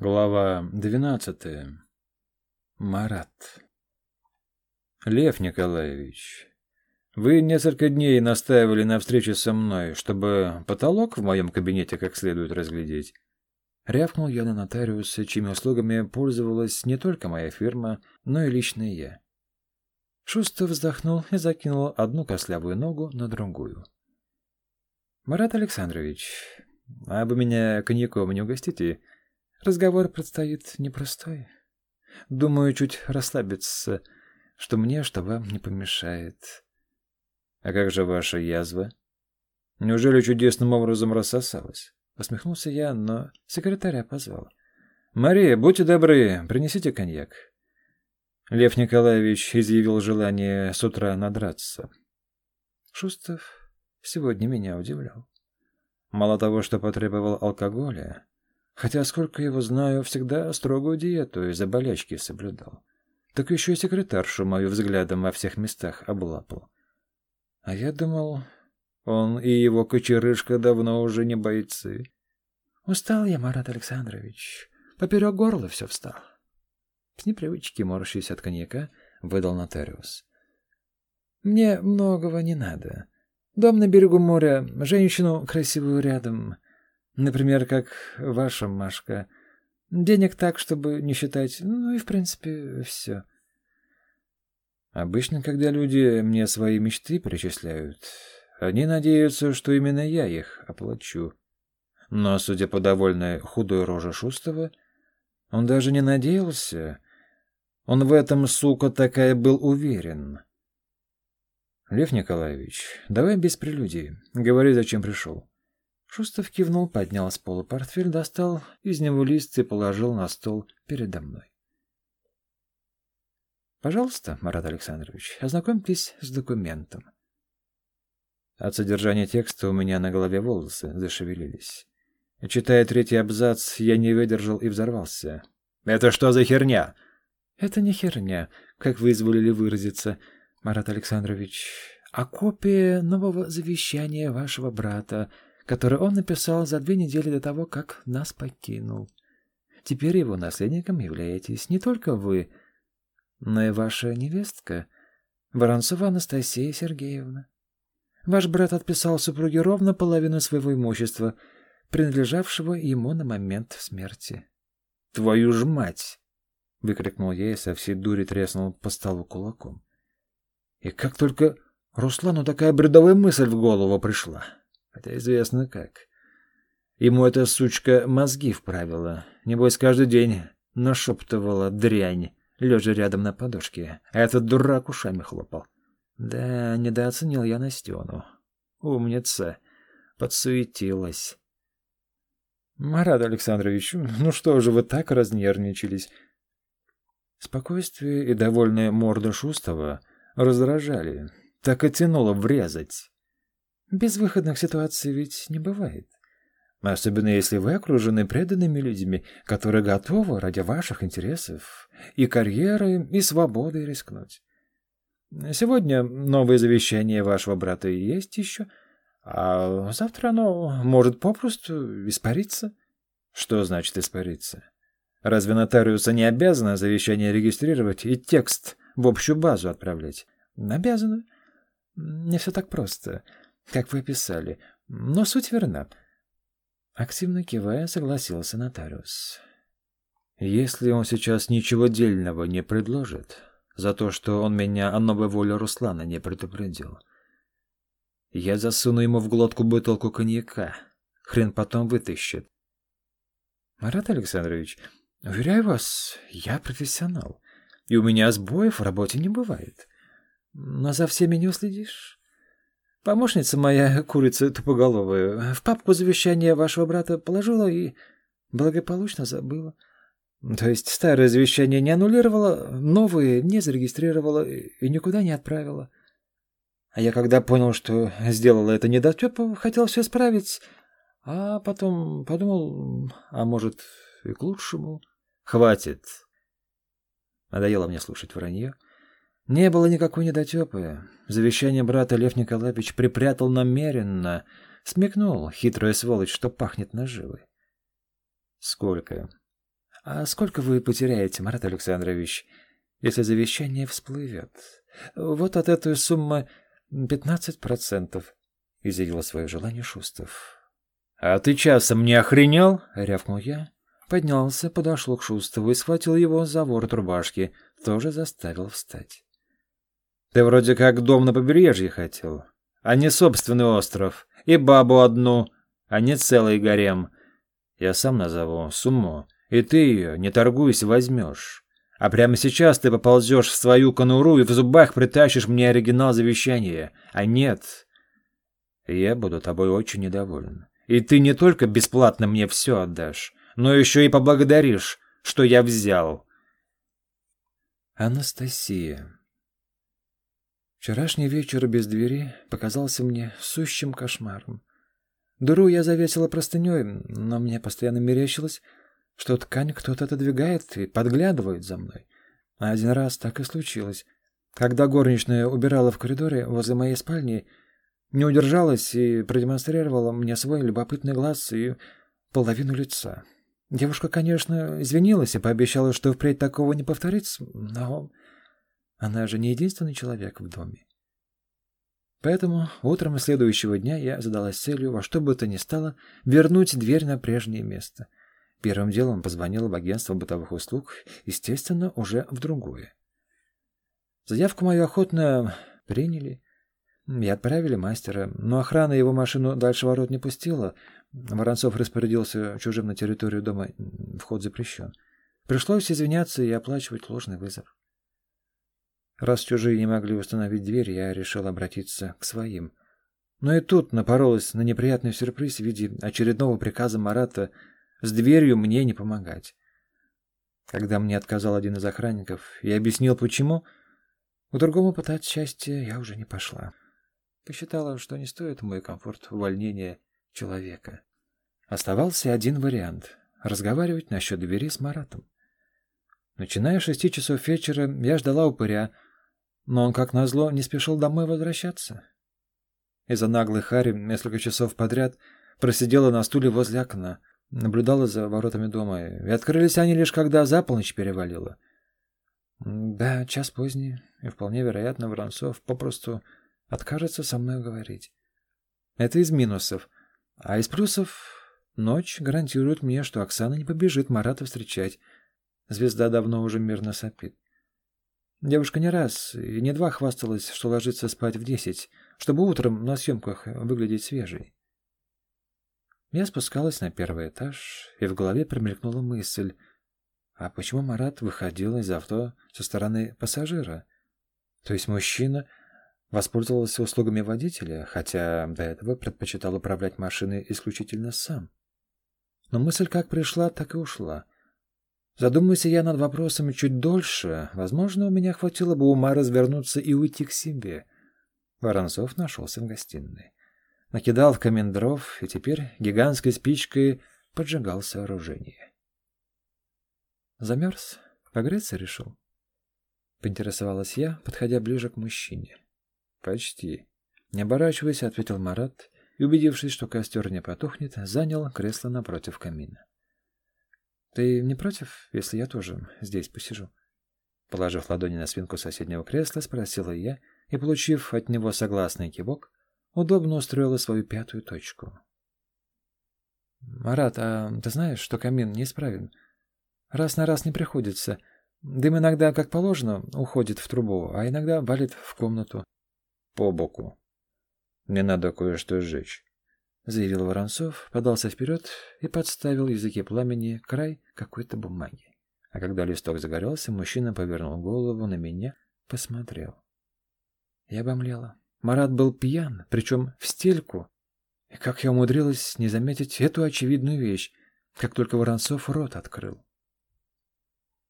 Глава двенадцатая. Марат. Лев Николаевич, вы несколько дней настаивали на встрече со мной, чтобы потолок в моем кабинете как следует разглядеть. Рявкнул я на нотариуса, чьими услугами пользовалась не только моя фирма, но и лично я. Шустов вздохнул и закинул одну кослявую ногу на другую. «Марат Александрович, а вы меня коньяком не угостите?» Разговор предстоит непростой. Думаю, чуть расслабиться, что мне, что вам не помешает. А как же ваша язва? Неужели чудесным образом рассосалась? Посмехнулся я, но секретаря позвал. Мария, будьте добры, принесите коньяк. Лев Николаевич изъявил желание с утра надраться. Шустов сегодня меня удивлял. Мало того, что потребовал алкоголя, Хотя, сколько его знаю, всегда строгую диету из-за болячки соблюдал. Так еще и секретаршу мою взглядом во всех местах облапал. А я думал, он и его кочерышка давно уже не бойцы. Устал я, Марат Александрович. Поперек горла все встал. С непривычки, морщись от коньяка, выдал нотариус. Мне многого не надо. Дом на берегу моря, женщину красивую рядом — Например, как ваша Машка. Денег так, чтобы не считать. Ну и, в принципе, все. Обычно, когда люди мне свои мечты перечисляют, они надеются, что именно я их оплачу. Но, судя по довольно худой роже Шустова, он даже не надеялся. Он в этом, сука, такая был уверен. Лев Николаевич, давай без прелюдий. Говори, зачем пришел. Шустов кивнул, поднял с пола портфель, достал из него лист и положил на стол передо мной. «Пожалуйста, Марат Александрович, ознакомьтесь с документом». От содержания текста у меня на голове волосы зашевелились. Читая третий абзац, я не выдержал и взорвался. «Это что за херня?» «Это не херня, как вы изволили выразиться, Марат Александрович, а копия нового завещания вашего брата, который он написал за две недели до того, как нас покинул. Теперь его наследником являетесь не только вы, но и ваша невестка, Воронцова Анастасия Сергеевна. Ваш брат отписал супруге ровно половину своего имущества, принадлежавшего ему на момент смерти. «Твою ж мать!» — выкрикнул я и со всей дури треснул по столу кулаком. И как только Руслану такая бредовая мысль в голову пришла хотя известно как. Ему эта сучка мозги вправила. Небось, каждый день нашептывала дрянь, лежа рядом на подушке, а этот дурак ушами хлопал. Да, недооценил я Настену. Умница. Подсуетилась. Марат Александрович, ну что же вы так разнервничались? Спокойствие и довольная морда Шустова раздражали. Так и тянуло врезать. Безвыходных ситуаций ведь не бывает. Особенно если вы окружены преданными людьми, которые готовы ради ваших интересов и карьеры, и свободы рискнуть. Сегодня новое завещание вашего брата есть еще, а завтра оно может попросту испариться. Что значит испариться? Разве нотариуса не обязана завещание регистрировать и текст в общую базу отправлять? Обязана. Не все так просто как вы писали, но суть верна. Активно кивая, согласился нотариус. Если он сейчас ничего дельного не предложит, за то, что он меня о новой воле Руслана не предупредил, я засуну ему в глотку бутылку коньяка. Хрен потом вытащит. Марат Александрович, уверяю вас, я профессионал, и у меня сбоев в работе не бывает. Но за всеми не уследишь. Помощница моя, курица тупоголовая, в папку завещания вашего брата положила и благополучно забыла. То есть старое завещание не аннулировала, новые не зарегистрировала и никуда не отправила. А я когда понял, что сделала это недотепа, хотел все исправить, а потом подумал, а может и к лучшему. Хватит. Надоело мне слушать вранье. Не было никакой недотепы. Завещание брата Лев Николаевич припрятал намеренно. Смекнул, хитрая сволочь, что пахнет наживой. Сколько? А сколько вы потеряете, Марат Александрович, если завещание всплывет? Вот от этой суммы пятнадцать процентов, — изъявила свое желание Шустов. — А ты часом не охренел? — рявкнул я. Поднялся, подошел к Шустову и схватил его за ворот рубашки, тоже заставил встать. — Ты вроде как дом на побережье хотел, а не собственный остров, и бабу одну, а не целый гарем. Я сам назову сумму, и ты ее, не торгуясь, возьмешь. А прямо сейчас ты поползешь в свою конуру и в зубах притащишь мне оригинал завещания. А нет, я буду тобой очень недоволен. И ты не только бесплатно мне все отдашь, но еще и поблагодаришь, что я взял. Анастасия. Вчерашний вечер без двери показался мне сущим кошмаром. Дыру я завесила простыней, но мне постоянно мерещилось, что ткань кто-то отодвигает и подглядывает за мной. А один раз так и случилось. Когда горничная убирала в коридоре возле моей спальни, не удержалась и продемонстрировала мне свой любопытный глаз и половину лица. Девушка, конечно, извинилась и пообещала, что впредь такого не повторится, но она же не единственный человек в доме. Поэтому утром следующего дня я задалась целью во что бы то ни стало вернуть дверь на прежнее место. Первым делом позвонила в агентство бытовых услуг, естественно, уже в другое. Заявку мою охотно приняли, и отправили мастера, но охрана его машину дальше ворот не пустила. Воронцов распорядился чужим на территорию дома, вход запрещен. Пришлось извиняться и оплачивать ложный вызов. Раз чужие не могли установить дверь, я решил обратиться к своим. Но и тут напоролась на неприятный сюрприз в виде очередного приказа Марата с дверью мне не помогать. Когда мне отказал один из охранников и объяснил почему, к другому пытать счастье я уже не пошла. Посчитала, что не стоит мой комфорт увольнения человека. Оставался один вариант — разговаривать насчет двери с Маратом. Начиная с шести часов вечера, я ждала упыря, но он, как назло, не спешил домой возвращаться. Из-за наглой Хари несколько часов подряд просидела на стуле возле окна, наблюдала за воротами дома, и открылись они лишь когда за полночь перевалило. Да, час поздний, и вполне вероятно, Воронцов попросту откажется со мной говорить. Это из минусов. А из плюсов ночь гарантирует мне, что Оксана не побежит Марата встречать. Звезда давно уже мирно сопит. Девушка не раз и не два хвасталась, что ложится спать в десять, чтобы утром на съемках выглядеть свежей. Я спускалась на первый этаж, и в голове промелькнула мысль, а почему Марат выходил из авто со стороны пассажира? То есть мужчина Воспользовался услугами водителя, хотя до этого предпочитал управлять машиной исключительно сам. Но мысль как пришла, так и ушла. Задумайся я над вопросами чуть дольше, возможно, у меня хватило бы ума развернуться и уйти к себе. Воронцов нашелся в гостиной. Накидал в камин дров, и теперь гигантской спичкой поджигал сооружение. Замерз? Погреться решил? Поинтересовалась я, подходя ближе к мужчине. «Почти». Не оборачиваясь, ответил Марат и, убедившись, что костер не потухнет, занял кресло напротив камина. «Ты не против, если я тоже здесь посижу?» Положив ладони на спинку соседнего кресла, спросила я и, получив от него согласный кивок, удобно устроила свою пятую точку. «Марат, а ты знаешь, что камин неисправен? Раз на раз не приходится. Дым иногда, как положено, уходит в трубу, а иногда валит в комнату по боку. Мне надо кое-что сжечь. Заявил Воронцов, подался вперед и подставил языки пламени край какой-то бумаги. А когда листок загорелся, мужчина повернул голову на меня, посмотрел. Я обомлела. Марат был пьян, причем в стельку. И как я умудрилась не заметить эту очевидную вещь, как только Воронцов рот открыл.